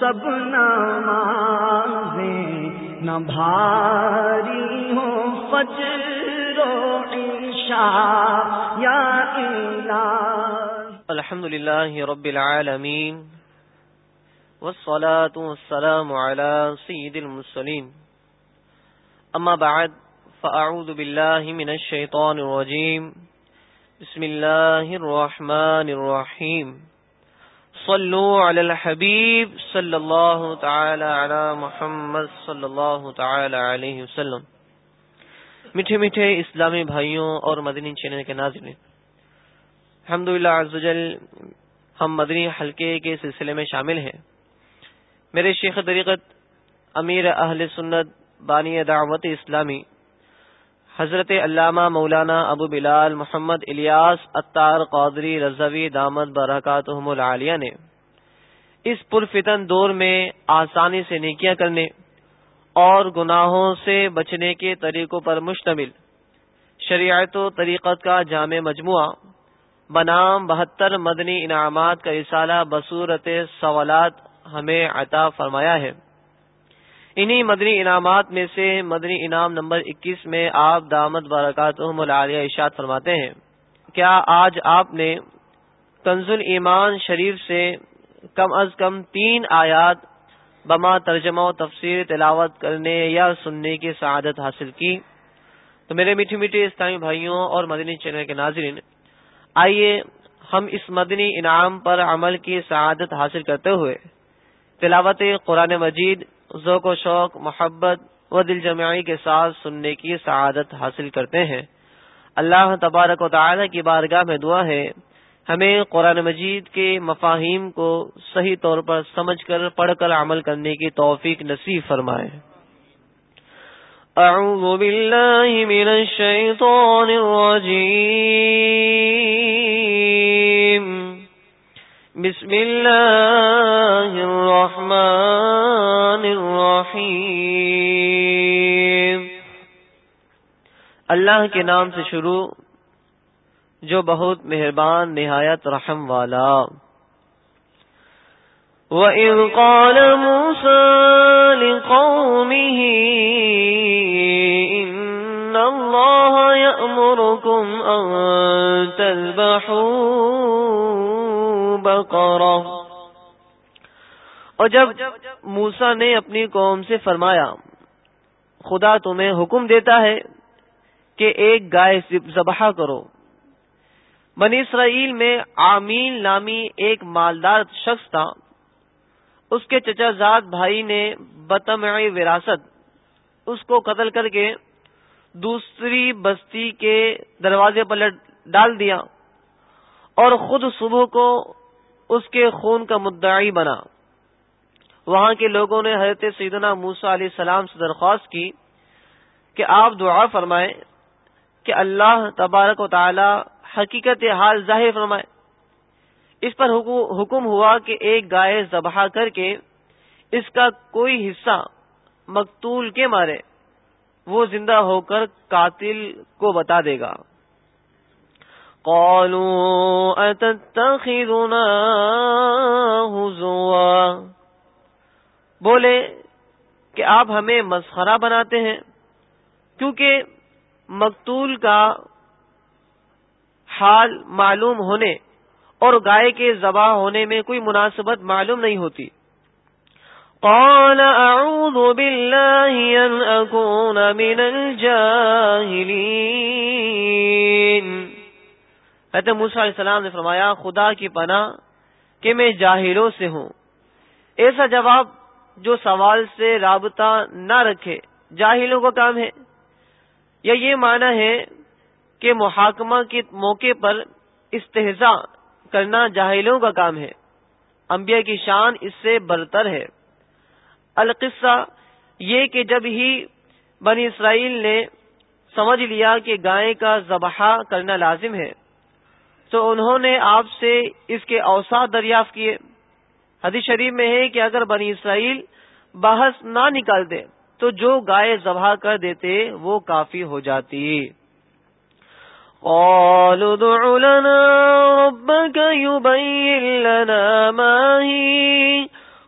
سب نمازیں نہ بھاری ہو فجر و عشاء یا الہ الحمد للہ رب العالمین، والصلاة والسلام على سید المسلین اما بعد، فاعوذ باللہ من الشیطان الرجیم۔ بسم اللہ الرحمن الرحیم۔ صلو علی الحبیب صلی اللہ تعالی علی محمد صلی اللہ تعالی علیہ وسلم. میٹھے میٹھے اسلامی بھائیوں اور مدنی چینل کے ناظرین الحمد للہ ہم مدنی حلقے کے سلسلے میں شامل ہیں۔ میرے شیخ طریقت امیر اہل سنت بانی دعوت اسلامی حضرت علامہ مولانا ابو بلال محمد الیاس اطار قادری رضوی دامد برکاتہم العالیہ نے اس پرفتن دور میں آسانی سے نیکیاں کرنے اور گناہوں سے بچنے کے طریقوں پر مشتمل شریعت و طریقت کا جامع مجموعہ بنام بہتر مدنی انعامات کا رسالہ بصورت سوالات ہمیں عطا فرمایا ہے۔ انہی مدنی انعامات میں سے مدنی انعام نمبر اکیس میں آپ دامد برکات العالیہ اشاد فرماتے ہیں۔ کیا آج آپ نے کنز ایمان شریف سے کم از کم تین آیات بما ترجمہ و تفسیر تلاوت کرنے یا سننے کی سعادت حاصل کی؟ تو میرے میٹھی میٹھے اسلامی بھائیوں اور مدنی چینل کے ناظرین، آئیے ہم اس مدنی انعام پر عمل کی سعادت حاصل کرتے ہوئے تلاوت قرآن مجید ذوق و شوق، محبت و دل جمعی کے ساتھ سننے کی سعادت حاصل کرتے ہیں۔ اللہ تبارک و تعالی کی بارگاہ میں دعا ہے، ہمیں قرآن مجید کے مفاہیم کو صحیح طور پر سمجھ کر، پڑھ کر عمل کرنے کی توفیق نصیب فرمائے۔ اعوذ باللہ من الشیطان الرجیم۔ بسم اللہ اللہ کے نام سے شروع، جو بہت مہربان، نہایت رحم والا۔ وَإِذْ قَالَ مُوسَى لِقَوْمِهِ إِنَّ اللَّهَ يَأْمُرُكُمْ أَن تَذْبَحُوا بَقَرَةً۔ اور جب موسا نے اپنی قوم سے فرمایا، خدا تمہیں حکم دیتا ہے کہ ایک گائے ذبح کرو۔ بنی اسرائیل میں عامین نامی ایک مالدار شخص تھا۔ اس کے چچا زاد بھائی نے بتم وراثت، اس کو قتل کر کے دوسری بستی کے دروازے پر ڈال دیا اور خود صبح کو اس کے خون کا مدعی بنا۔ وہاں کے لوگوں نے حضرت سیدنا موسا علیہ السلام سے درخواست کی کہ آپ دعا فرمائیں۔ کہ اللہ تبارک و تعالی حقیقت حال ظاہر فرمائے۔ اس پر حکم ہوا کہ ایک گائے ذبح کر کے اس کا کوئی حصہ مقتول کے مارے۔ وہ زندہ ہو کر قاتل کو بتا دے گا۔ قالوا اتتخذنا هزوا۔ بولے کہ آپ ہمیں مسخرہ بناتے ہیں۔ کیونکہ مقتول کا حال معلوم ہونے اور گائے کے ذبح ہونے میں کوئی مناسبت معلوم نہیں ہوتی۔ قال اعوذ باللہ ان اکون من الجاہلین۔ حضرت موسیٰ علیہ السلام نے فرمایا، خدا کی پناہ کہ میں جاہلوں سے ہوں۔ ایسا جواب جو سوال سے رابطہ نہ رکھے، جاہلوں کا کام ہے۔ یا یہ معنی ہے کہ محاکمہ کے موقع پر استحضا کرنا جاہلوں کا کام ہے۔ انبیاء کی شان اس سے برتر ہے۔ القصہ یہ کہ جب ہی بنی اسرائیل نے سمجھ لیا کہ گائے کا ذبح کرنا لازم ہے، تو انہوں نے آپ سے اس کے اوساط دریافت کیے۔ حدیث شریف میں ہے کہ اگر بنی اسرائیل بحث نہ نکال دے تو جو گائے ذبح کر دیتے وہ کافی ہو جاتی۔ قالوا ادع لنا ربك يبين لنا ما هي۔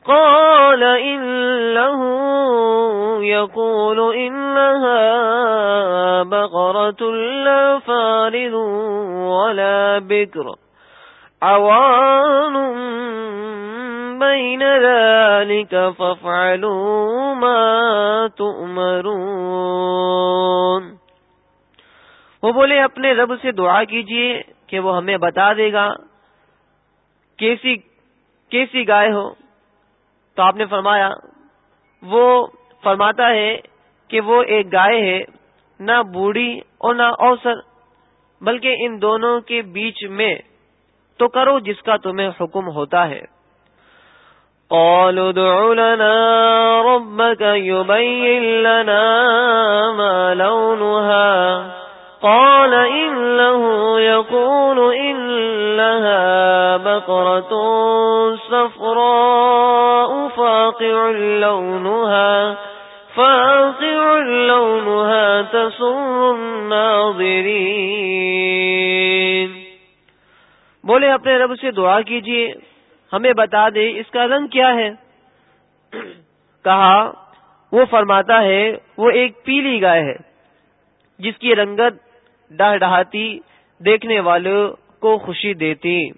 قال إنه يقول إنها بقرة لا فارض ولا بكر۔ عوان بين ذلك فافعلوا ما تؤمرون۔ وہ بولے، اپنے رب سے دعا کیجیے کہ وہ ہمیں بتا دے گا کیسی کیسی گائے ہو۔ تو آپ نے فرمایا، وہ فرماتا ہے کہ وہ ایک گائے ہے، نہ بوڑھی اور نہ اوسر، بلکہ ان دونوں کے بیچ میں تو کرو جس کا تمہیں حکم ہوتا ہے۔ قالوا ادع لنا ربك يبين لنا ما لونها. قال إنه يقول إنها بقرة صفراء فاقع لونها. فاقع لونها تسر الناظرين. بولے اپنے رب سے دعا کیجیے. ہمیں بتا دے اس کا رنگ کیا ہے۔ کہا، وہ فرماتا ہے، وہ ایک پیلی گائے ہے، جس کی رنگت ڈہ ڈہاتی دیکھنے والوں کو خوشی دیتی۔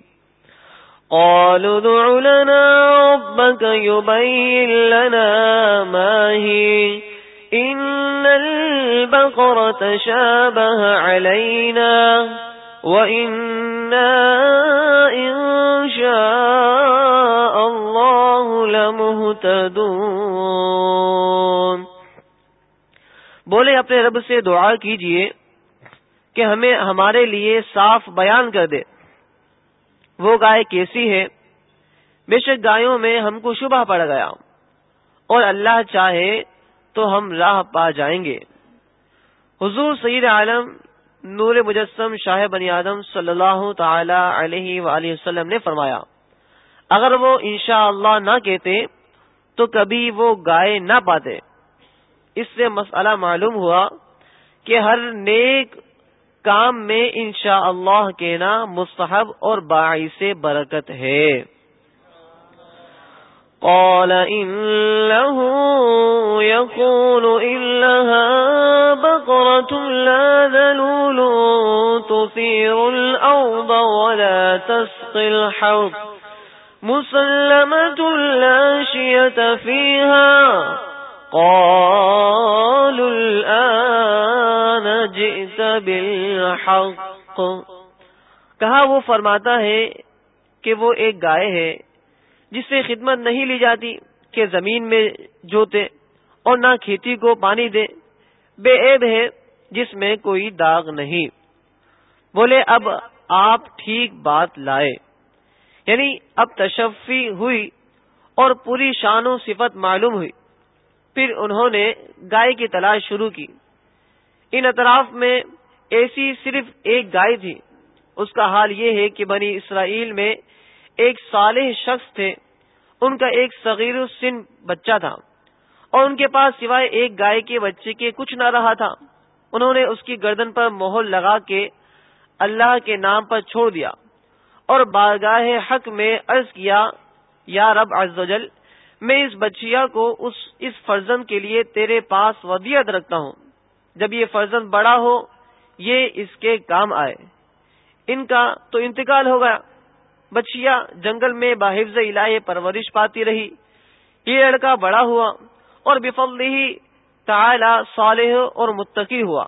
قالوا ادع لنا ربك يبين لنا ما هي۔ إن البقرة تشابه علينا۔ وإنا إن شاء الله لمهتدون۔ بولے اپنے رب سے دعا کیجیے کہ ہمیں ہمارے لیے صاف بیان کر دے۔ وہ گائے کیسی ہے؟ بے شک گایوں میں ہم کو شبہ پڑ گیا۔ اور اللہ چاہے تو ہم راہ پا جائیں گے۔ حضور سید عالم نور مجسم شاہ بنی آدم صلی اللہ تعالی علیہ وآلہ وسلم نے فرمایا، اگر وہ انشاءاللہ اللہ نہ کہتے تو کبھی وہ گائے نہ پاتے۔ اس سے مسئلہ معلوم ہوا کہ ہر نیک کام میں انشاء اللہ کہنا مستحب اور باعث برکت ہے۔ قال إنه يقول إنها بقرة لا ذلول تثير الأرض ولا تسقي الحرب مسلمة لا شية فيها قالوا الآن جئت بالحق کہا وہ فرماتا ہے کہ وہ ایک گائے ہے جس سے خدمت نہیں لی جاتی کہ زمین میں جوتے اور نہ کھیتی کو پانی دے۔ بے عیب ہے جس میں کوئی داغ نہیں۔ بولے، اب آپ ٹھیک بات لائے۔ یعنی اب تشفی ہوئی اور پوری شان و صفت معلوم ہوئی۔ پھر انہوں نے گائے کی تلاش شروع کی۔ ان اطراف میں ایسی صرف ایک گائے تھی۔ اس کا حال یہ ہے کہ بنی اسرائیل میں ایک صالح شخص تھے۔ ان کا ایک صغیر سن بچہ تھا۔ اور ان کے پاس سوائے ایک گائے کے بچے کے کچھ نہ رہا تھا۔ انہوں نے اس کی گردن پر مہر لگا کے اللہ کے نام پر چھوڑ دیا اور بارگاہ حق میں عرض کیا، یا رب جل میں اس بچیا کو اس اس فرزند کے لیے تیرے پاس ودیت رکھتا ہوں۔ جب یہ فرزند بڑا ہو، یہ اس کے کام آئے۔ ان کا تو انتقال ہو گیا۔ بچیا جنگل میں باحفظ الہ پرورش پاتی رہی۔ یہ لڑکا بڑا ہوا اور بفل ہی تعالی صالح اور متقی ہوا۔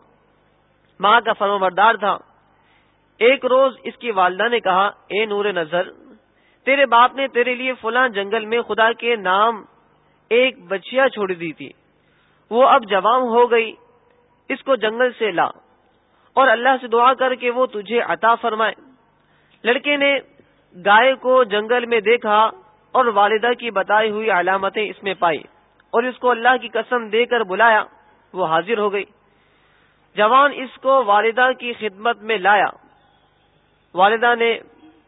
ماں کا فرم بردار تھا۔ ایک روز اس کی والدہ نے کہا، اے نور نظر، تیرے باپ نے تیرے لیے فلاں جنگل میں خدا کے نام ایک بچیا چھوڑ دی تھی۔ وہ اب جوان ہو گئی۔ اس کو جنگل سے لا اور اللہ سے دعا کر کے وہ تجھے عطا فرمائے۔ لڑکے نے گائے کو جنگل میں دیکھا اور والدہ کی بتائی ہوئی علامتیں اس میں پائی اور اس کو اللہ کی قسم دے کر بلایا، وہ حاضر ہو گئی۔ جوان اس کو والدہ کی خدمت میں لایا۔ والدہ نے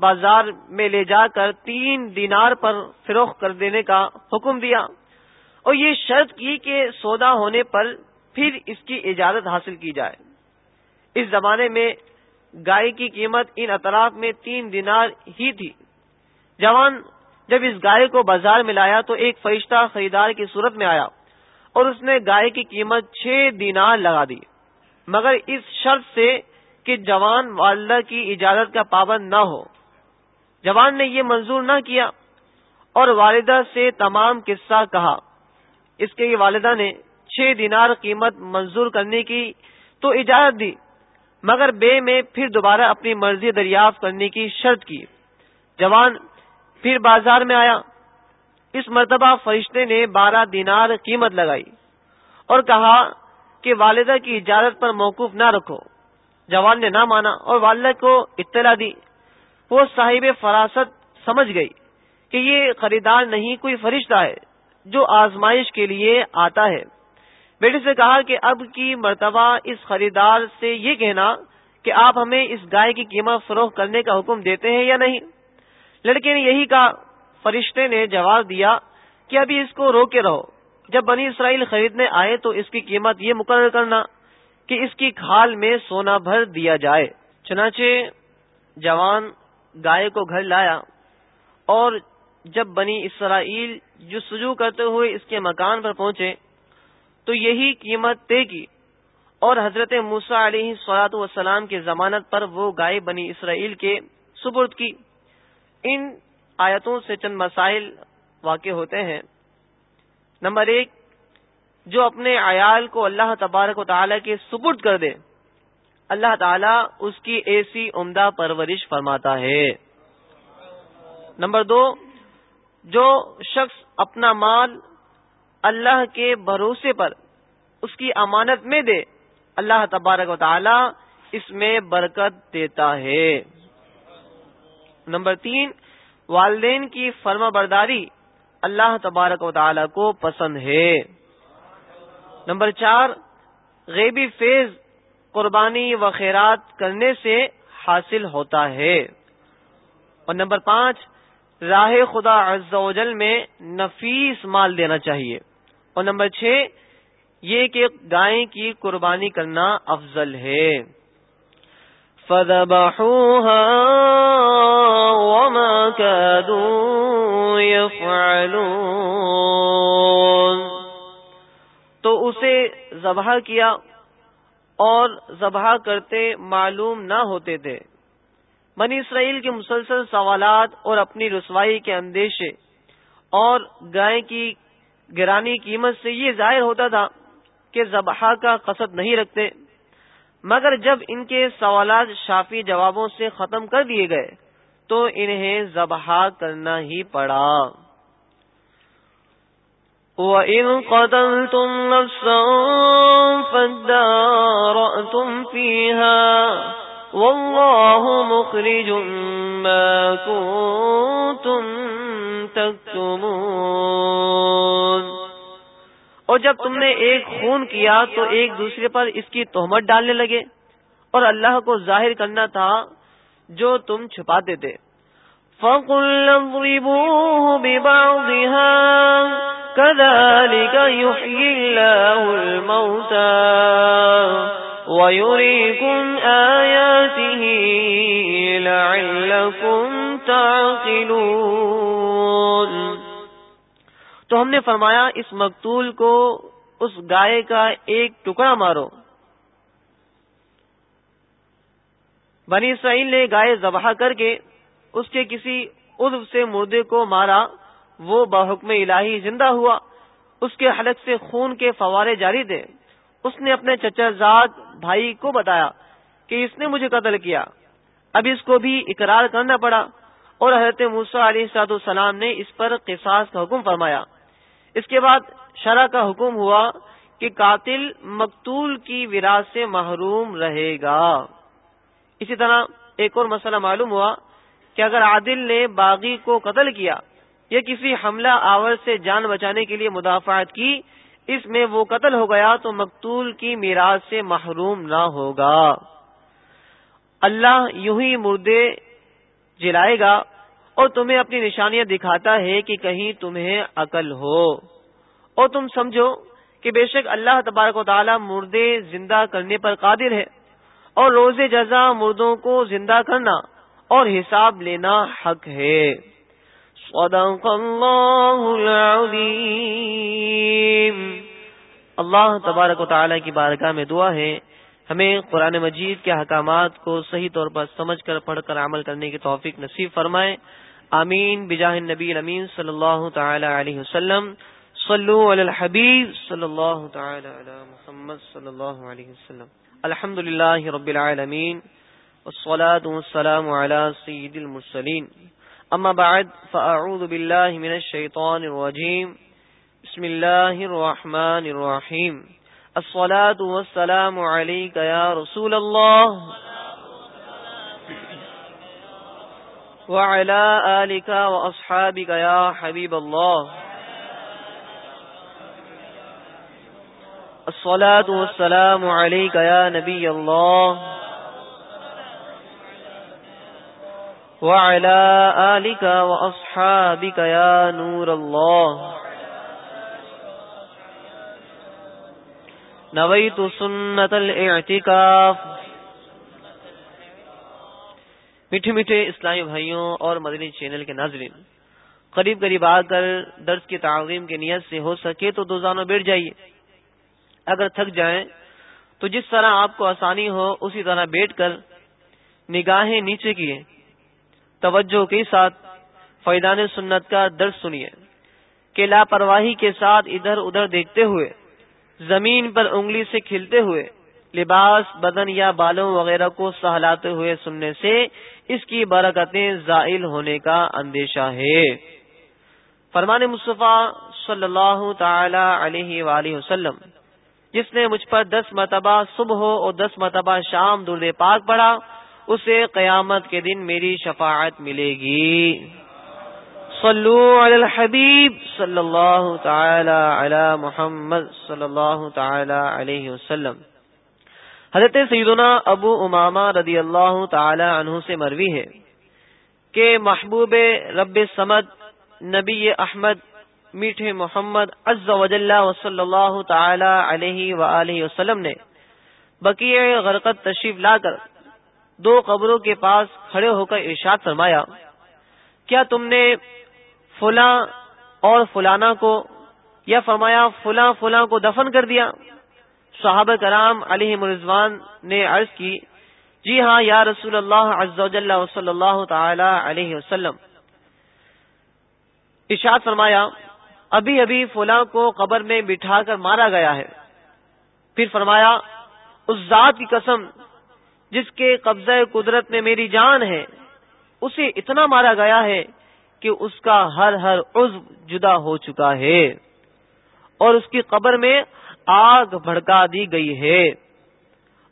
بازار میں لے جا کر تین دینار پر فروخت کر دینے کا حکم دیا اور یہ شرط کی کہ سودا ہونے پر پھر اس کی اجازت حاصل کی جائے۔ اس زمانے میں گائے کی قیمت ان اطراف میں تین دینار ہی تھی۔ جوان، جب اس گائے کو بازار میں لایا تو ایک فرشتہ خریدار کی صورت میں آیا اور اس نے گائے کی قیمت چھ دینار لگا دی۔ مگر اس شرط سے کہ جوان والدہ کی اجازت کا پابند نہ ہو۔ جوان نے یہ منظور نہ کیا اور والدہ سے تمام قصہ کہا۔ اس کے والدہ نے چھ دینار قیمت منظور کرنے کی تو اجازت دی۔ مگر بے میں پھر دوبارہ اپنی مرضی دریافت کرنے کی شرط کی۔ جوان پھر بازار میں آیا۔ اس مرتبہ فرشتے نے بارہ دینار قیمت لگائی اور کہا کہ والدہ کی اجازت پر موقف نہ رکھو۔ جوان نے نہ مانا اور والدہ کو اطلاع دی۔ وہ صاحب فراست سمجھ گئی کہ یہ خریدار نہیں، کوئی فرشتہ ہے جو آزمائش کے لیے آتا ہے۔ بیٹے سے کہا کہ اب کی مرتبہ اس خریدار سے یہ کہنا کہ آپ ہمیں اس گائے کی قیمت فروخت کرنے کا حکم دیتے ہیں یا نہیں؟ لڑکے نے یہی کہا، فرشتے نے جواب دیا کہ ابھی اس کو روکے رہو۔ جب بنی اسرائیل خریدنے آئے تو اس کی قیمت یہ مقرر کرنا کہ اس کی کھال میں سونا بھر دیا جائے۔ چنانچہ جوان گائے کو گھر لایا اور جب بنی اسرائیل جو سجو کرتے ہوئے اس کے مکان پر پہنچے تو یہی قیمت طے کی اور حضرت موسا علیہ سلاط والسلام کی ضمانت پر وہ گائے بنی اسرائیل کے سپرد کی۔ ان آیتوں سے چند مسائل واقع ہوتے ہیں۔ نمبر ایک، جو اپنے عیال کو اللہ تبارک و تعالی کے سپرد کر دے، اللہ تعالی اس کی ایسی عمدہ پرورش فرماتا ہے۔ نمبر دو، جو شخص اپنا مال اللہ کے بھروسے پر اس کی امانت میں دے، اللہ تبارک و تعالی اس میں برکت دیتا ہے۔ نمبر تین، والدین کی فرما برداری اللہ تبارک و تعالی کو پسند ہے۔ نمبر چار، غیبی فیض قربانی و خیرات کرنے سے حاصل ہوتا ہے۔ اور نمبر پانچ، راہ خدا عز و جل میں نفیس مال دینا چاہیے۔ اور نمبر چھ، یہ کہ گائے کی قربانی کرنا افضل ہے۔ تو اسے ذبح کیا اور ذبح کرتے معلوم نہ ہوتے تھے۔ بنی اسرائیل کے مسلسل سوالات اور اپنی رسوائی کے اندیشے اور گائے کی گرانی قیمت سے یہ ظاہر ہوتا تھا کہ ذبح کا قصد نہیں رکھتے، مگر جب ان کے سوالات شافی جوابوں سے ختم کر دیے گئے تو انہیں ذبح کرنا ہی پڑا۔ وَإِن قَتَلْتُمْ نَفْسًا فَادَّارَأْتُمْ فِيهَا وَاللَّهُ مُخْرِجٌ مَا كُنتُمْ تَكْتُمُونَ اور جب تم نے ایک خون کیا تو ایک دوسرے پر اس کی تہمت ڈالنے لگے۔ اور اللہ کو ظاہر کرنا تھا جو تم چھپاتے تھے۔ فَقُلْ اضْرِبُوهُ بِبَعْضِهَا كذلك يحيي الله الموتى۔ ويريكم آياته لعلكم تعقلون تو ہم نے فرمایا، اس مقتول کو اس گائے کا ایک ٹکڑا مارو۔ بنی اسرائیل نے گائے ذبح کر کے اس کے کسی عضو سے مردے کو مارا۔ وہ بحکم الہی زندہ ہوا۔ اس کے حلق سے خون کے فوارے جاری تھے۔ اس نے اپنے چچا زاد بھائی کو بتایا کہ اس نے مجھے قتل کیا۔ اب اس کو بھی اقرار کرنا پڑا اور حضرت موسا علی سعد السلام نے اس پر قصاص کا حکم فرمایا۔ اس کے بعد شرح کا حکم ہوا کہ قاتل مقتول کی وراثت سے محروم رہے گا۔ اسی طرح ایک اور مسئلہ معلوم ہوا کہ اگر عادل نے باغی کو قتل کیا، یا کسی حملہ آور سے جان بچانے کے لیے مدافعت کی اس میں وہ قتل ہو گیا تو مقتول کی میراث سے محروم نہ ہوگا۔ اللہ یوں ہی مردے جلائے گا اور تمہیں اپنی نشانیاں دکھاتا ہے کہ کہیں تمہیں عقل ہو۔ اور تم سمجھو کہ بے شک اللہ تبارک و تعالی مردے زندہ کرنے پر قادر ہے اور روز جزا مردوں کو زندہ کرنا اور حساب لینا حق ہے۔ صدق اللہ تبارک و تعالی کی بارگاہ میں دعا ہے، ہمیں قرآن مجید کے حکامات کو صحیح طور پر سمجھ کر پڑھ کر عمل کرنے کی توفیق نصیب فرمائے۔ آمین۔ بجاہ نبی امین صلی اللہ تعالی علیہ وسلم۔ صلو علی الحبیب صلی اللہ تعالی علی محمد صلی اللہ علیہ وسلم۔ الحمد للہ رب العالمین۔ والصلاة والسلام على سید المرسلین۔ اما بعد فاعوذ باللہ من الشیطان الرجیم بسم اللہ الرحمن الرحیم الصلاة والسلام عليك يا رسول الله. وعلى آلك وأصحابك يا حبيب الله. الصلاة والسلام عليك يا نبي الله. وعلى آلك وأصحابك يا نور الله. نویت سنت الاعتکاف میٹھے میٹھے اسلامی بھائیوں اور مدنی چینل کے ناظرین، قریب قریب آ کر درس کی تعظیم کی نیت سے ہو سکے تو دوزانوں بیٹھ جائیے۔ اگر تھک جائیں تو جس طرح آپ کو آسانی ہو، اسی طرح بیٹھ کر نگاہیں نیچے کیے۔ توجہ کے ساتھ فیدان سنت کا درس سنیے کہ لاپرواہی کے ساتھ ادھر ادھر دیکھتے ہوئے، زمین پر انگلی سے کھلتے ہوئے، لباس، بدن یا بالوں وغیرہ کو سہلاتے ہوئے سننے سے اس کی برکتیں زائل ہونے کا اندیشہ ہے۔ فرمان مصطفیٰ صلی اللہ تعالی علیہ وآلہ وسلم، جس نے مجھ پر دس مرتبہ صبح اور دس مرتبہ شام درد پاک پڑا اسے قیامت کے دن میری شفاعت ملے گی۔ صلو علی الحبیب صلی اللہ تعالی علی محمد صلی اللہ تعالی علیہ وسلم۔ حضرت سیدنا ابو امامہ رضی اللہ تعالی عنہ سے مروی ہے کہ محبوب رب سمد، نبی احمد، میٹھے محمد عز و صلی اللہ تعالی علیہ وآلہ وسلم نے بقیع غرقت تشریف لا کر دو قبروں کے پاس کھڑے ہو کر ارشاد فرمایا، کیا تم نے فلاں اور فلانا کو یا فرمایا فلاں فلاں کو دفن کر دیا؟ صحابہ کرام علیہ مرضوان نے عرض کی جی ہاں یا رسول اللہ عز و جل صلی اللہ تعالی علیہ وسلم۔ ارشاد فرمایا، ابھی ابھی فلاں کو قبر میں بٹھا کر مارا گیا ہے۔ پھر فرمایا، اس ذات کی قسم جس کے قبضہ قدرت میں میری جان ہے، اسے اتنا مارا گیا ہے کہ اس کا ہر ہر عزو جدا ہو چکا ہے اور اس کی قبر میں آگ بھڑکا دی گئی ہے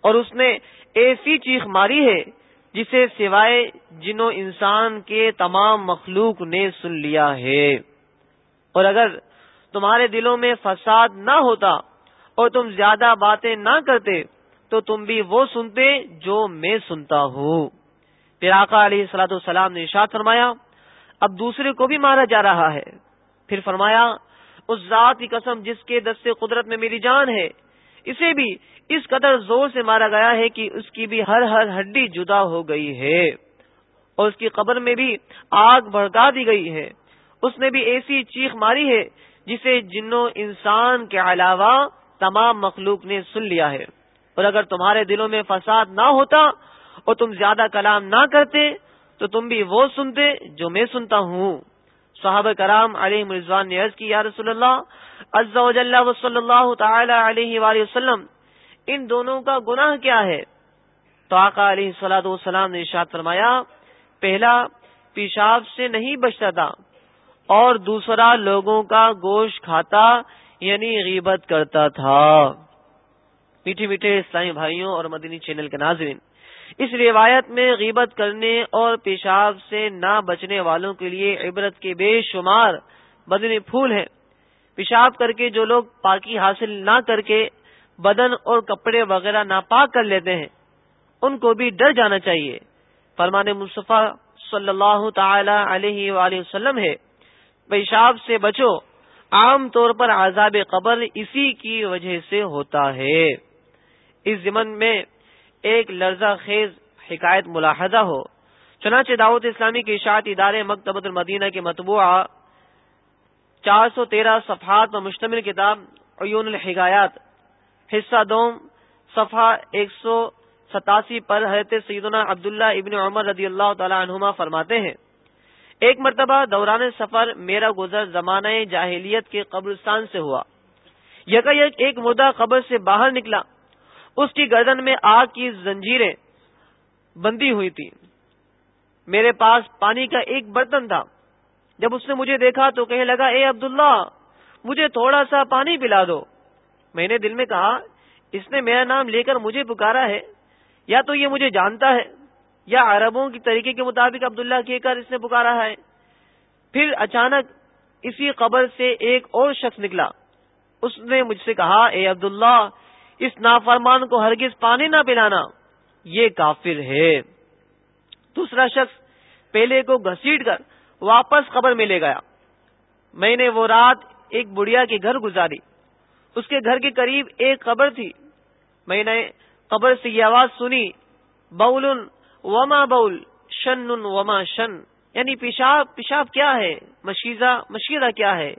اور اس نے ایسی چیخ ماری ہے جسے سوائے جنوں انسان کے تمام مخلوق نے سن لیا ہے۔ اور اگر تمہارے دلوں میں فساد نہ ہوتا اور تم زیادہ باتیں نہ کرتے تو تم بھی وہ سنتے جو میں سنتا ہوں۔ پھر آقا علیہ السلاۃ السلام نے ارشاد فرمایا، اب دوسرے کو بھی مارا جا رہا ہے۔ پھر فرمایا، اس ذات کی قسم جس کے دست قدرت میں میری جان ہے، اسے بھی اس قدر زور سے مارا گیا ہے کہ اس کی بھی ہر ہر ہڈی جدا ہو گئی ہے۔ اور اس کی قبر میں بھی آگ بھڑکا دی گئی ہے۔ اس نے بھی ایسی چیخ ماری ہے جسے جنوں انسان کے علاوہ تمام مخلوق نے سن لیا ہے۔ اور اگر تمہارے دلوں میں فساد نہ ہوتا اور تم زیادہ کلام نہ کرتے، تو تم بھی وہ سنتے جو میں سنتا ہوں۔ صحابہ کرام علیہ مرضوان نے عرض کی، یا رسول اللہ، عز و جل و صلی اللہ تعالی علیہ وآلہ وسلم، ان دونوں کا گناہ کیا ہے؟ تو آقا علیہ صلاح والسلام نے ارشاد فرمایا، پہلا، پیشاب سے نہیں بچتا تھا، اور دوسرا، لوگوں کا گوشت کھاتا یعنی غیبت کرتا تھا۔ میٹھے میٹھے اسلامی بھائیوں اور مدنی چینل کے ناظرین، اس روایت میں غیبت کرنے اور پیشاب سے نہ بچنے والوں کے لیے عبرت کے بے شمار بدن پھول ہیں۔ پیشاب کر کے جو لوگ پاکی حاصل نہ کر کے بدن اور کپڑے وغیرہ ناپاک کر لیتے ہیں، ان کو بھی ڈر جانا چاہیے۔ فرمان مصطفیٰ صلی اللہ تعالی علیہ وآلہ وسلم ہے، پیشاب سے بچو، عام طور پر عذاب قبر اسی کی وجہ سے ہوتا ہے۔ اس ضمن میں ایک لرزہ خیز حکایت ملاحظہ ہو۔ چنانچہ دعوت اسلامی کے اشاعت ادارے مکتبۃ المدینہ کے مطبوعہ چار سو تیرہ صفحات پر مشتمل کتاب عیون الحکایات، حصہ دوم، صفحہ ایک سو ستاسی پر حضرت سیدنا عبداللہ ابن عمر رضی اللہ تعالی عنہما فرماتے ہیں، ایک مرتبہ دوران سفر میرا گزر زمانہ جاہلیت کے قبرستان سے ہوا۔ یک ایک مردہ قبر سے باہر نکلا۔ اس کی گردن میں آگ کی زنجیریں بندی ہوئی تھی۔ میرے پاس پانی کا ایک برتن تھا۔ جب اس نے مجھے دیکھا تو کہنے لگا، اے عبداللہ، مجھے تھوڑا سا پانی پلا دو۔ میں نے دل میں کہا، اس نے میرا نام لے کر مجھے پکارا ہے، یا تو یہ مجھے جانتا ہے، یا عربوں کی طریقے کے مطابق عبداللہ کہہ کر اس نے پکارا ہے۔ پھر اچانک اسی قبر سے ایک اور شخص نکلا۔ اس نے مجھ سے کہا، اے عبداللہ اس نافرمان کو ہرگز پانی نہ پلانا، یہ کافر ہے۔ دوسرا شخص پہلے کو گھسیٹ کر واپس قبر میں لے گیا۔ میں نے وہ رات ایک بڑھیا کے گھر گزاری۔ اس کے گھر کے قریب ایک قبر تھی۔ میں نے قبر سے یہ آواز سنی بول وما بول، شن وما شن۔ یعنی پیشاب پیشاب کیا ہے؟ مشیزہ مشیدہ کیا ہے؟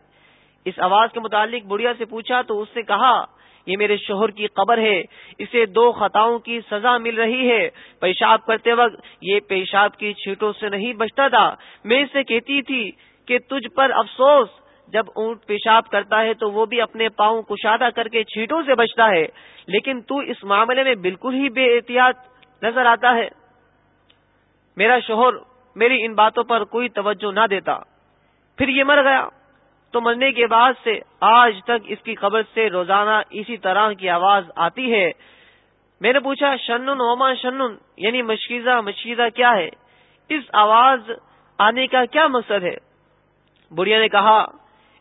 اس آواز کے متعلق بڑھیا سے پوچھا تو اس نے کہا یہ میرے شوہر کی قبر ہے، اسے دو خطاؤں کی سزا مل رہی ہے۔ پیشاب کرتے وقت یہ پیشاب کی چھیٹوں سے نہیں بچتا تھا۔ میں اسے کہتی تھی کہ تجھ پر افسوس، جب اونٹ پیشاب کرتا ہے تو وہ بھی اپنے پاؤں کشادہ کر کے چھیٹوں سے بچتا ہے۔ لیکن تو اس معاملے میں بالکل ہی بے احتیاط نظر آتا ہے۔ میرا شوہر میری ان باتوں پر کوئی توجہ نہ دیتا۔ پھر یہ مر گیا۔ تو مرنے کے بعد سے آج تک اس کی قبر سے روزانہ اسی طرح کی آواز آتی ہے۔ میں نے پوچھا، شنن اوما شنن؟ یعنی مشکیزہ مشکیزہ کیا ہے؟ اس آواز آنے کا کیا مقصد ہے؟ بڑھیا نے کہا،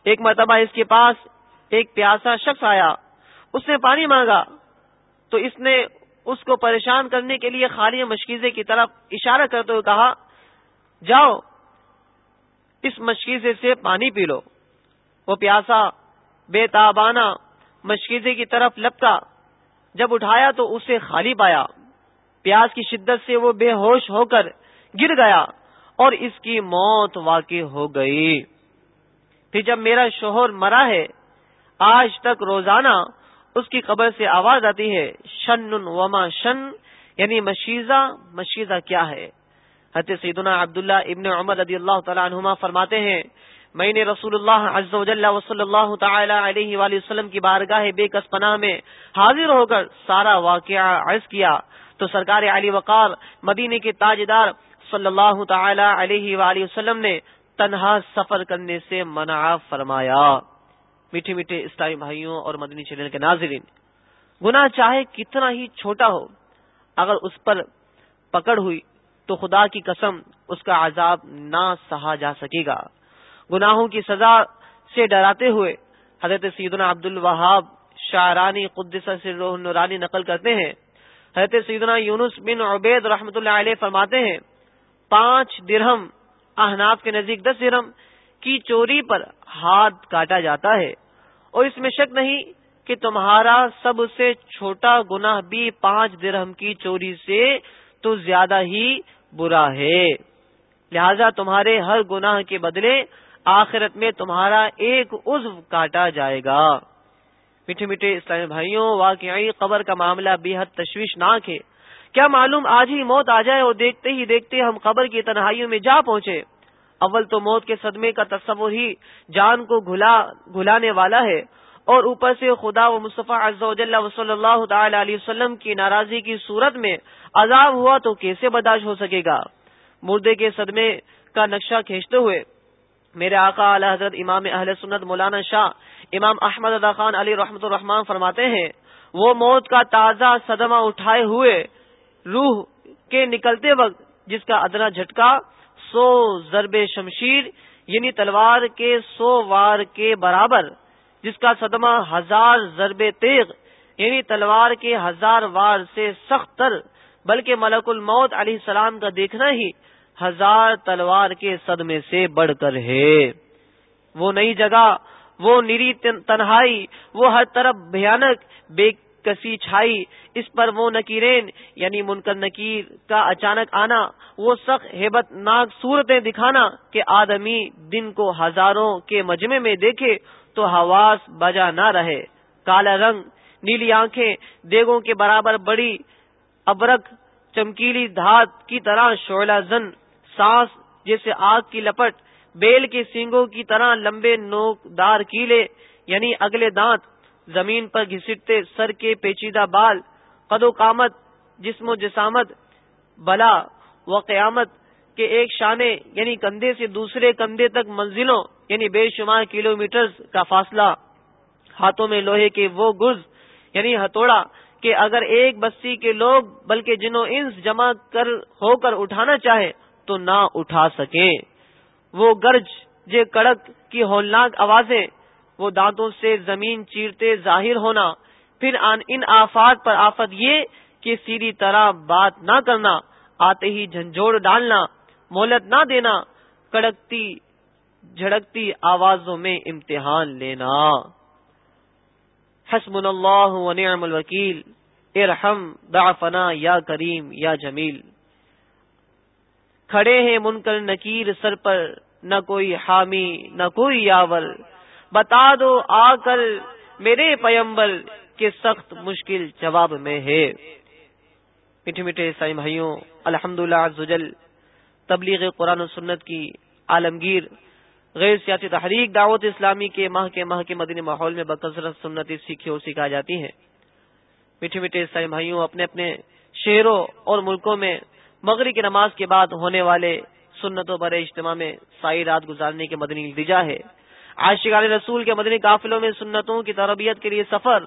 ایک مرتبہ اس کے پاس ایک پیاسا شخص آیا۔ اس نے پانی مانگا۔ تو اس نے اس کو پریشان کرنے کے لیے خالی مشکیزے کی طرف اشارہ کرتے ہوئے کہا، جاؤ، اس مشکیزے سے پانی پی لو۔ وہ پیاسا، بے تابانہ مشکیزے کی طرف لپکا جب اٹھایا تو اسے خالی پایا۔ پیاس کی شدت سے وہ بے ہوش ہو کر گر گیا اور اس کی موت واقع ہو گئی۔ پھر جب میرا شوہر مرا ہے، آج تک روزانہ اس کی قبر سے آواز آتی ہے، شن وما شن یعنی مشیزہ مشیزہ کیا ہے؟ حت سیدنا عبداللہ ابن عمر رضی اللہ تعالیٰ عنہما فرماتے ہیں میں نے رسول اللہ عز و جل وصلی اللہ تعالی علیہ وآلہ وسلم کی بارگاہ بے کس پناہ میں حاضر ہو کر سارا واقعہ عرض کیا تو سرکار علی وقار مدینے کے تاجدار صلی اللہ تعالی علیہ وآلہ وسلم نے تنہا سفر کرنے سے منع فرمایا۔ میٹھے میٹھے اسلامی بھائیوں اور مدنی چینل کے ناظرین، گناہ چاہے کتنا ہی چھوٹا ہو، اگر اس پر پکڑ ہوئی تو خدا کی قسم اس کا عذاب نہ سہا جا سکے گا۔ گناہوں کی سزا سے ڈراتے ہوئے حضرت سیدنا عبد الوہاب شاہرانی قدس روح نورانی نقل کرتے ہیں۔ حضرت سیدنا یونس بن عبید رحمۃ اللہ علیہ فرماتے ہیں، پانچ درہم احناف کے نزدیک دس درہم کی چوری پر ہاتھ کاٹا جاتا ہے۔ اور اس میں شک نہیں کہ تمہارا سب سے چھوٹا گناہ بھی پانچ درہم کی چوری سے تو زیادہ ہی برا ہے۔ لہذا تمہارے ہر گناہ کے بدلے آخرت میں تمہارا ایک عزو کاٹا جائے گا۔ میٹھے میٹھے اسلامی بھائیوں، واقعی قبر کا معاملہ بے حد تشویشناک ہے۔ کیا معلوم آج ہی موت آ جائے اور دیکھتے ہی دیکھتے ہم قبر کی تنہائیوں میں جا پہنچے۔ اول تو موت کے صدمے کا تصور ہی جان کو گھلا، گھلانے والا ہے۔ اور اوپر سے خدا و مصطفیٰ صلی اللہ تعالی علیہ وسلم کی ناراضی کی صورت میں عذاب ہوا تو کیسے برداشت ہو سکے گا؟ مردے کے صدمے کا نقشہ کھینچتے ہوئے میرے آقا علی حضرت امام اہل سنت مولانا شاہ امام احمد ادا خان علی رحمت الرحمان فرماتے ہیں، وہ موت کا تازہ صدمہ اٹھائے ہوئے روح کے نکلتے وقت جس کا ادنا جھٹکا، سو ضرب شمشیر یعنی تلوار کے سو وار کے برابر، جس کا صدمہ ہزار ضرب تیغ یعنی تلوار کے ہزار وار سے سخت تر، بلکہ ملک الموت علیہ السلام کا دیکھنا ہی ہزار تلوار کے صدمے سے بڑھ کر ہے۔ وہ نئی جگہ، وہ نری تنہائی، وہ ہر طرف بھیانک، بے کسی چھائی، اس پر وہ نکیرین یعنی منکر نکیر کا اچانک آنا، وہ سخت ہیبت ناک صورتیں دکھانا کہ آدمی دن کو ہزاروں کے مجمع میں دیکھے تو حواس بجا نہ رہے۔ کالا رنگ، نیلی آنکھیں، دیگوں کے برابر بڑی ابرک، چمکیلی دھات کی طرح شعلہ زن سانس جیسے آگ کی لپٹ، بیل کے سینگوں کی طرح لمبے نوک دار کیلے یعنی اگلے دانت، زمین پر گھسٹتے سر کے پیچیدہ بال، قد و قامت، جسم و جسامت، بلا و قیامت کے ایک شانے یعنی کندھے سے دوسرے کندھے تک منزلوں یعنی بے شمار کلو کا فاصلہ۔ ہاتھوں میں لوہے کے وہ گز یعنی ہتھوڑا کہ اگر ایک بستی کے لوگ، بلکہ جنہوں انس جمع کر، ہو کر اٹھانا چاہے تو نہ اٹھا سکے وہ گرج، جے کڑک کی ہولناک آوازیں، وہ دانتوں سے زمین چیرتے ظاہر ہونا۔ پھر ان آفات پر آفت یہ کہ سیدھی طرح بات نہ کرنا، آتے ہی جھنجھوڑ ڈالنا، مہلت نہ دینا، کڑکتی، جھڑکتی آوازوں میں امتحان لینا۔ حسب اللہ و نعم الوکیل۔ ارحم، ضعفنا یا کریم، یا جمیل۔ کھڑے ہیں منکر نکیر سر پر، نہ کوئی حامی، نہ کوئی یاور بتا دو آ کر میرے پیمبر کے سخت مشکل جواب میں ہے۔ میٹھے میٹھے سائی بھائیوں الحمد للہ تبلیغ قرآن و سنت کی عالمگیر، غیر سیاسی تحریک دعوت اسلامی کے ماہ کے ماہ کے مدنی ماحول میں بکثرت سنتی سیکھی اور سکھائی جاتی ہے میٹھے میٹھے سائی بھائیوں، اپنے اپنے شہروں اور ملکوں میں مغرب کی نماز کے بعد ہونے والے سنتوں بڑے اجتماع میں سائی رات گزارنے کے مدنی التجا ہے۔ عاشقان رسول کے مدنی قافلوں میں سنتوں کی تربیت کے لیے سفر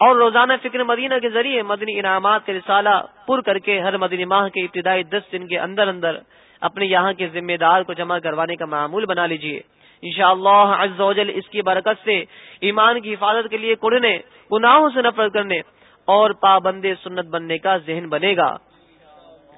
اور روزانہ فکر مدینہ کے ذریعے مدنی انعامات کے رسالہ پر کر کے ہر مدنی ماہ کے ابتدائی دس دن کے اندر اندر اپنے یہاں کے ذمہ دار کو جمع کروانے کا معمول بنا لیجیے انشاءاللہ عز و جل اس کی برکت سے ایمان کی حفاظت کے لیے کڑنے، گناہوں سے نفرت کرنے اور پابند سنت بننے کا ذہن بنے گا۔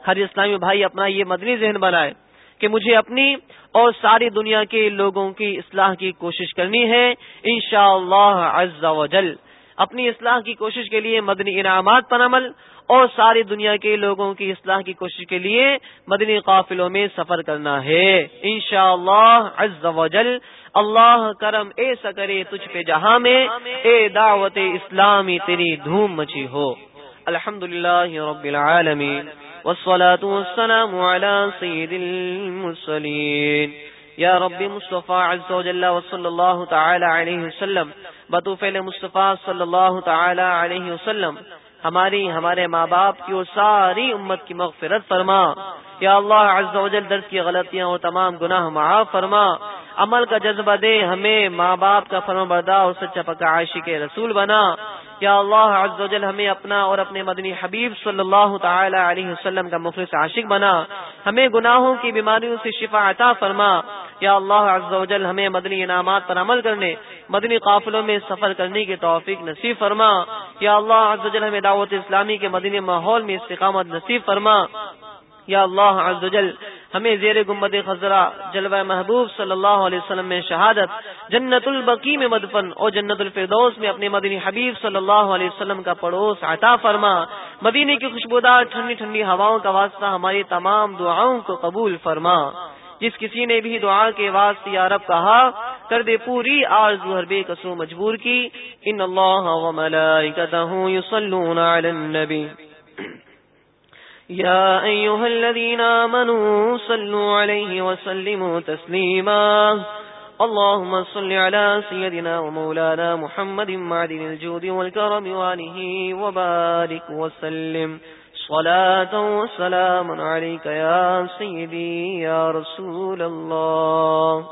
ہر اسلامی بھائی اپنا یہ مدنی ذہن بنائے کہ مجھے اپنی اور ساری دنیا کے لوگوں کی اصلاح کی کوشش کرنی ہے، انشاءاللہ عز و جل۔ اپنی اصلاح کی کوشش کے لیے مدنی انعامات پر عمل اور ساری دنیا کے لوگوں کی اصلاح کی کوشش کے لیے مدنی قافلوں میں سفر کرنا ہے۔ انشاءاللہ عز و جل۔ اللہ کرم، اے سکرے تجھ پہ جہاں میں، اے دعوت اسلامی تیری دھوم مچی ہو۔ الحمد رب العالمین۔ والصلاة والسلام على سيد المرسلين. يا رب مصطفى عز وجل وصلى الله تعالى عليه وسلم. بطوفل مصطفى صلی اللہ تعالی علیہ وسلم. ہماری ہمارے ماں باپ کی اور ساری امت کی مغفرت فرما. یا اللہ عز و جل درس کی غلطیاں اور تمام گناہ معاف فرما. عمل کا جذبہ دے ہمیں ماں باپ کا فرما بردار اور سچا پکا عاشق رسول بنا. یا اللہ عز و جل ہمیں اپنا اور اپنے مدنی حبیب صلی اللہ تعالی علیہ وسلم کا مخلص عاشق بنا، ہمیں گناہوں کی بیماریوں سے شفا عطا فرما۔ یا اللہ عز و جل ہمیں مدنی انعامات پر عمل کرنے، مدنی قافلوں میں سفر کرنے کی توفیق نصیب فرما۔ یا اللہ عز و جل ہمیں دعوت اسلامی کے مدنی ماحول میں استقامت نصیب فرما۔ یا اللہ عز و جل ہمیں زیر گمبد خزرہ جلوہ محبوب صلی اللہ علیہ وسلم میں شہادت، جنت البقی میں مدفن اور جنت الفردوس میں اپنے مدنی حبیب صلی اللہ علیہ وسلم کا پڑوس عطا فرما۔ مدینے کی خوشبودار ٹھنڈی ٹھنڈی ہواؤں کا واسطہ ہماری تمام دعاؤں کو قبول فرما۔ جس کسی نے بھی دعا کے واسطے عرب کہا، کر دے پوری آرزو ہر بے قصو مجبور کی۔ ان اللہ و ملائکتہ یصلون علی النبی۔ يا أيها الذين آمنوا صلوا عليه وسلموا تسليما. اللهم صل على سيدنا ومولانا محمد معدن الجود والكرم وآله وبارك وسلم. صلاة وسلام عليك يا سيدي يا رسول الله.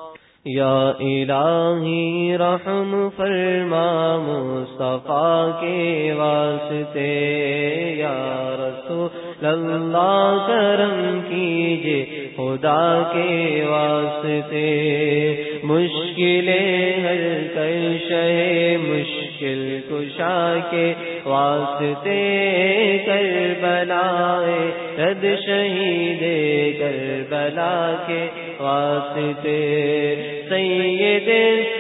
یا الہی رحم فرما مصطفیٰ کے واسطے، یا رسول اللہ کرم کیجے خدا کے واسطے۔ مشکلیں ہر کر شہ مشکل کشا کے واسطے کر بلائے رد شہید کر بلا کے واسطے۔ سید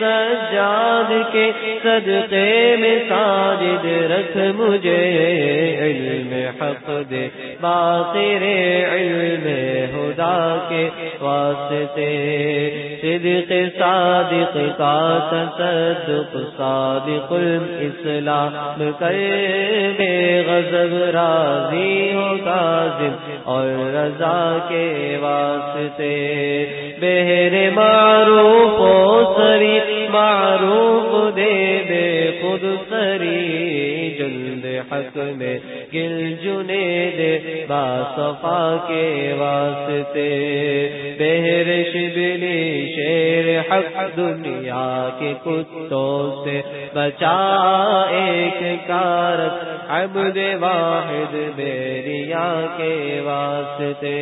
سجاد کے صدقے میں ساجد رکھ مجھے علم حق دے، باطر علم خدا کے واسطے۔ صدق صادق کا تصدق، صادق الاسلام کر بے غضب راضی ہو کاظم اور رضا کے واسطے۔ بہر معروف و سری معروف دے دے خود سری حق میں گل جنے دے با صفا کے واسطے۔ بہر شبلی شیر حق دنیا کے کتوں سے بچا ایک کارک عبد واحد بیریا کے واسطے۔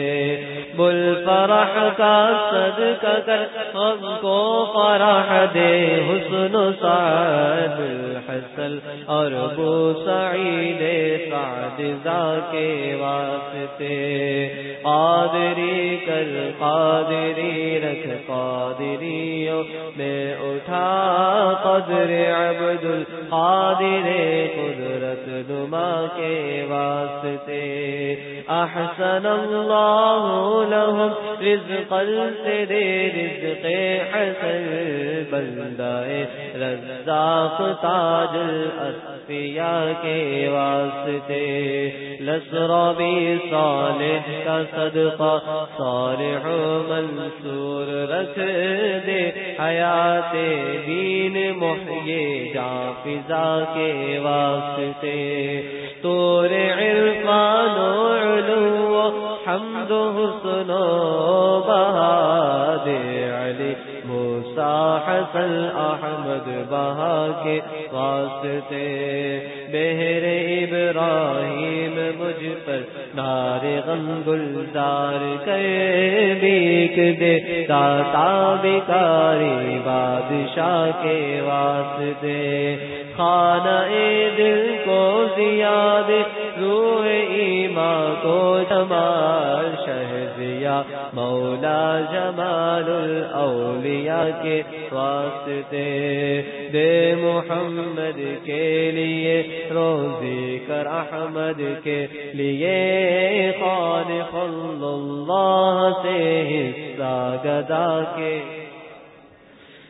بل فرح کا صدقہ کر ہم کو فرح دے حسن و سعد الحسن اور بو سعید سعد زا کے واسطے۔ قادری کر قادری رکھ قادری میں اٹھا قدر عبد القادر قدرت نما کے واسطے۔ احسن اللہ لهم رزقا سے دے رزق حسن بندائے رزاق تاج الاسفیاء کے واسطے لسربی صالح کا صدقہ، صالح منصور رکھ دے۔ حیات دین محیے جا فضا کے واسطے۔ تور عرفان و علو حمد حسن و بہاد علی موسا حسن احمد بہا کے واسطے۔ بہر ابراہیم مجھ پر نار غم گلزار کر۔ بیک دے داتا بیکاری بادشاہ کے واسطے۔ خانہ دل کو زیاد، روح ایمان کو جمال شہزیا مولا جمال الاولیاء کے واسطے دے محمد کے لیے روزی کر احمد کے لیے۔ خالق اللہ سے حصہ گدا کے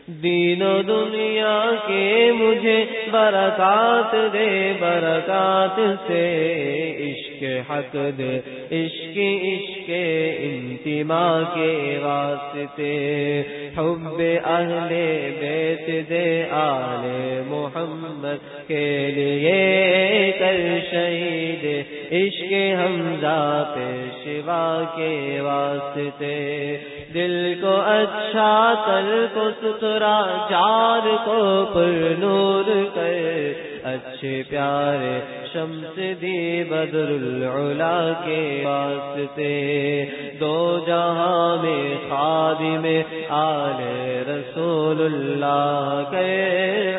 دین و دنیا کے مجھے برکات دے، برکات سے عشق حق دے، عشق عشق انتما کے واسطے۔ حب اہل بیت دے آل محمد کے لیے کر شہید۔ عشق حمزہ پیشوا کے واسطے۔ دل کو اچھا کل کو سترا چار کو پر نور کر۔ اچھے پیارے شمس دی بدر العلا کے واسطے، دو جہاں میں خادم میں آل رسول اللہ کے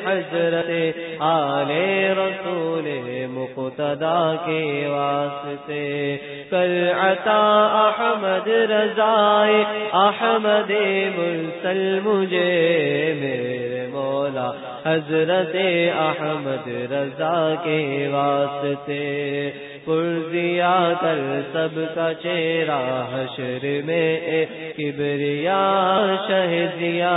حضرت، آل رسول مقتدا کے واسطے۔ کل عطا احمد رضائے احمد مرسل مجھے میرے مولا، حضرت احمد رضا کے واسطے۔ پرزیا کر سب کا چہرہ حشر میں کبریا شہزیا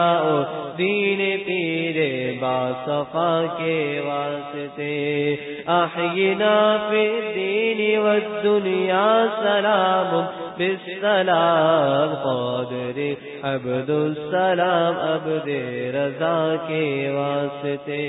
دین پیرے باصفا کے واسطے۔ احینا فی الدین والدنیا سلام۔ بالسلام قادر عبد السلام عبد رضا کے واسطے۔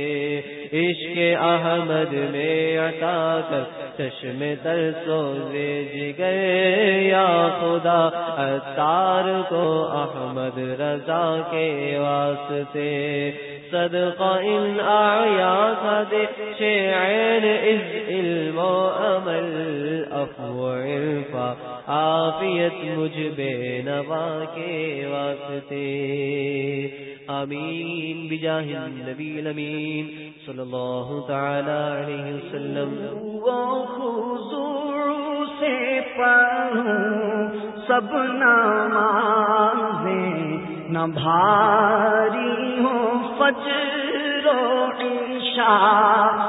عشق احمد میں عطا کر، چشم تر سوزے جگر یا خدا اتار کو احمد رضا کے واسطے۔ صدقہ ان آیا دے، شعر از علم و عمل، افو عرفا عافیت مجھ بے نوا کے واسطے۔ آمین، بجاہ النبی الامین صلی اللہ تعالی علیہ وسلم۔ وہ حضور سے پڑھوں، سب نمازیں نہ بھاری ہو فجر و عشاء۔